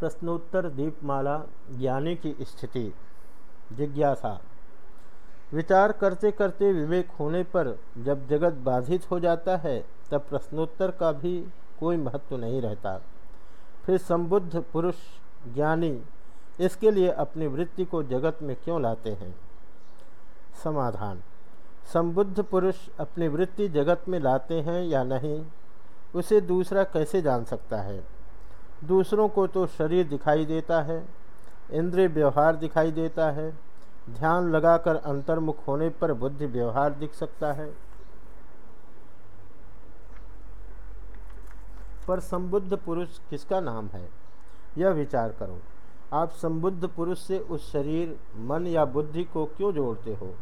प्रश्नोत्तर दीपमाला, ज्ञानी की स्थिति, जिज्ञासा। विचार करते करते विवेक होने पर जब जगत बाधित हो जाता है, तब प्रश्नोत्तर का भी कोई महत्व नहीं रहता। फिर संबुद्ध पुरुष, ज्ञानी, इसके लिए अपनी वृत्ति को जगत में क्यों लाते हैं? समाधान। संबुद्ध पुरुष अपनी वृत्ति जगत में लाते हैं या नहीं, उसे दूसरा कैसे जान सकता है? दूसरों को तो शरीर दिखाई देता है, इंद्रिय व्यवहार दिखाई देता है। ध्यान लगाकर अंतर्मुख होने पर बुद्धि व्यवहार दिख सकता है। पर संबुद्ध पुरुष किसका नाम है? यह विचार करो। आप संबुद्ध पुरुष से उस शरीर, मन या बुद्धि को क्यों जोड़ते हो?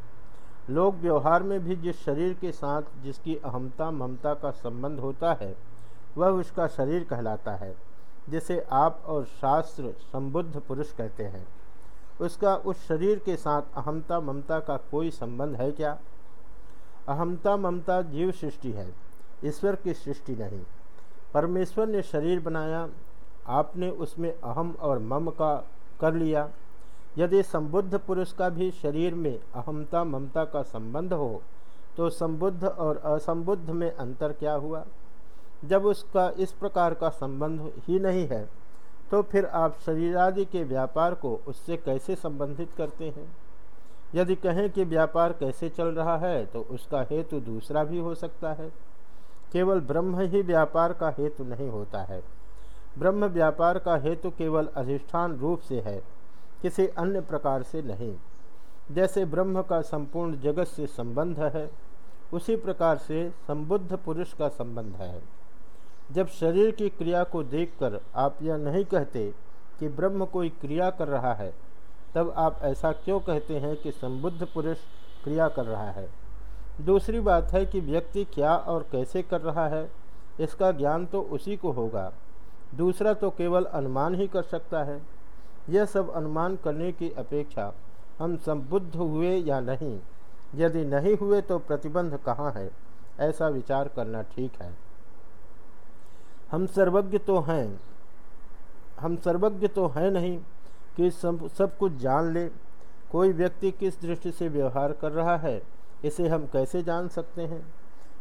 लोग व्यवहार में भी जिस शरीर के साथ जिसकी अहमता ममता का संबंध होता है, वह उसका शरीर कहलाता है। जिसे आप और शास्त्र संबुद्ध पुरुष कहते हैं। उसका उस शरीर के साथ अहमता ममता का कोई संबंध है क्या? अहमता ममता जीव सृष्टि है, ईश्वर की सृष्टि नहीं। परमेश्वर ने शरीर बनाया, आपने उसमें अहम और मम का कर लिया। यदि संबुद्ध पुरुष का भी शरीर में अहमता ममता का संबंध हो तो संबुद्ध और असंबुद्ध में अंतर क्या हुआ? जब उसका इस प्रकार का संबंध ही नहीं है तो फिर आप शरीरादि के व्यापार को उससे कैसे संबंधित करते हैं? यदि कहें कि व्यापार कैसे चल रहा है तो उसका हेतु दूसरा भी हो सकता है। केवल ब्रह्म ही व्यापार का हेतु नहीं होता है। ब्रह्म व्यापार का हेतु केवल अधिष्ठान रूप से है, किसी अन्य प्रकार से नहीं। जैसे ब्रह्म का संपूर्ण जगत से संबंध है, उसी प्रकार से संबुद्ध पुरुष का संबंध है। जब शरीर की क्रिया को देखकर आप यह नहीं कहते कि ब्रह्म कोई क्रिया कर रहा है, तब आप ऐसा क्यों कहते हैं कि संबुद्ध पुरुष क्रिया कर रहा है? दूसरी बात है कि व्यक्ति क्या और कैसे कर रहा है, इसका ज्ञान तो उसी को होगा। दूसरा तो केवल अनुमान ही कर सकता है। यह सब अनुमान करने की अपेक्षा हम संबुद्ध हुए या नहीं, यदि नहीं हुए तो प्रतिबंध कहाँ है, ऐसा विचार करना ठीक है। हम सर्वज्ञ तो हैं। हम सर्वज्ञ तो हैं नहीं कि सब सब कुछ जान ले। कोई व्यक्ति किस दृष्टि से व्यवहार कर रहा है, इसे हम कैसे जान सकते हैं?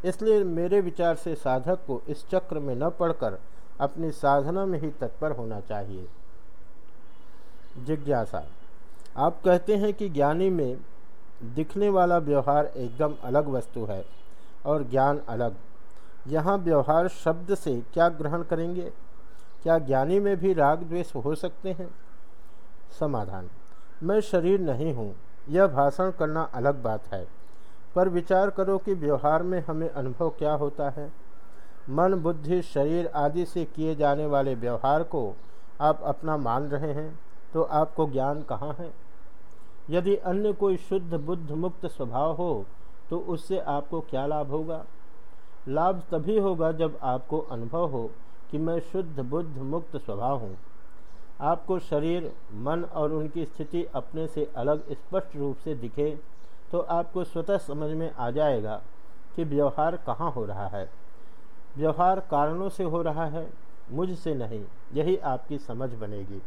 इसलिए मेरे विचार से साधक को इस चक्र में न पढ़कर अपनी साधना में ही तत्पर होना चाहिए। जिज्ञासा। आप कहते हैं कि ज्ञानी में दिखने वाला व्यवहार एकदम अलग वस्तु है और ज्ञान अलग। यहाँ व्यवहार शब्द से क्या ग्रहण करेंगे? क्या ज्ञानी में भी राग द्वेष हो सकते हैं? समाधान। मैं शरीर नहीं हूँ, यह भाषण करना अलग बात है। पर विचार करो कि व्यवहार में हमें अनुभव क्या होता है। मन, बुद्धि, शरीर आदि से किए जाने वाले व्यवहार को आप अपना मान रहे हैं तो आपको ज्ञान कहाँ है? यदि अन्य कोई शुद्ध बुद्ध मुक्त स्वभाव हो तो उससे आपको क्या लाभ होगा? लाभ तभी होगा जब आपको अनुभव हो कि मैं शुद्ध बुद्ध मुक्त स्वभाव हूँ। आपको शरीर, मन और उनकी स्थिति अपने से अलग स्पष्ट रूप से दिखे तो आपको स्वतः समझ में आ जाएगा कि व्यवहार कहाँ हो रहा है। व्यवहार कारणों से हो रहा है, मुझसे नहीं, यही आपकी समझ बनेगी।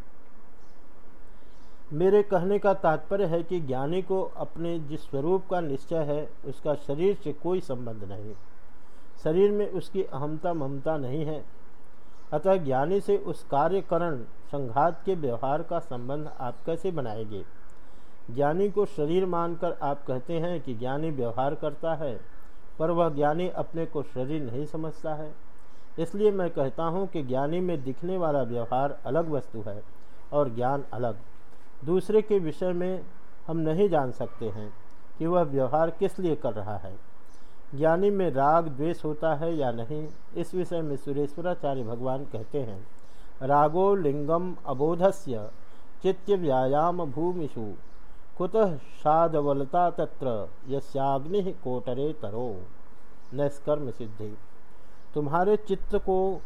मेरे कहने का तात्पर्य है कि ज्ञानी को अपने जिस स्वरूप का निश्चय है, उसका शरीर से कोई संबंध नहीं। शरीर में उसकी अहमता ममता नहीं है। अतः ज्ञानी से उस कार्यकरण, संघात के व्यवहार का संबंध आप कैसे बनाएँगे? ज्ञानी को शरीर मानकर आप कहते हैं कि ज्ञानी व्यवहार करता है, पर वह ज्ञानी अपने को शरीर नहीं समझता है। इसलिए मैं कहता हूँ कि ज्ञानी में दिखने वाला व्यवहार अलग वस्तु है और ज्ञान अलग। दूसरे के विषय में हम नहीं जान सकते हैं कि वह व्यवहार किस लिए कर रहा है। ज्ञानी में राग द्वेष होता है या नहीं, इस विषय में सुरेश्वराचार्य भगवान कहते हैं, रागो लिंगम अबोधस्य चित्त व्यायाम भूमिषु, कुतः साधवलता तत्र यस्याग्नि कोटरे तरो। नस्कर्म सिद्धि। तुम्हारे चित्त को,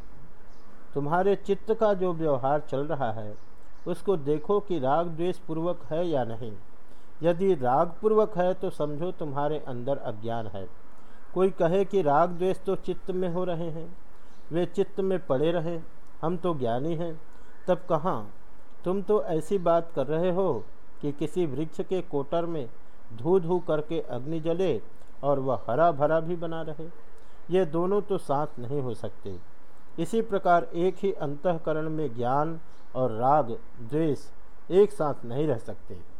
तुम्हारे चित्त का जो व्यवहार चल रहा है, उसको देखो कि राग द्वेष पूर्वक है या नहीं। यदि राग पूर्वक है तो समझो तुम्हारे अंदर अज्ञान है। कोई कहे कि राग द्वेष तो चित्त में हो रहे हैं, वे चित्त में पड़े रहे, हम तो ज्ञानी हैं। तब कहाँ? तुम तो ऐसी बात कर रहे हो कि किसी वृक्ष के कोटर में धू धू करके अग्नि जले और वह हरा भरा भी बना रहे। ये दोनों तो साथ नहीं हो सकते। इसी प्रकार एक ही अंतकरण में ज्ञान और राग, द्वेष एक साथ नहीं रह सकते।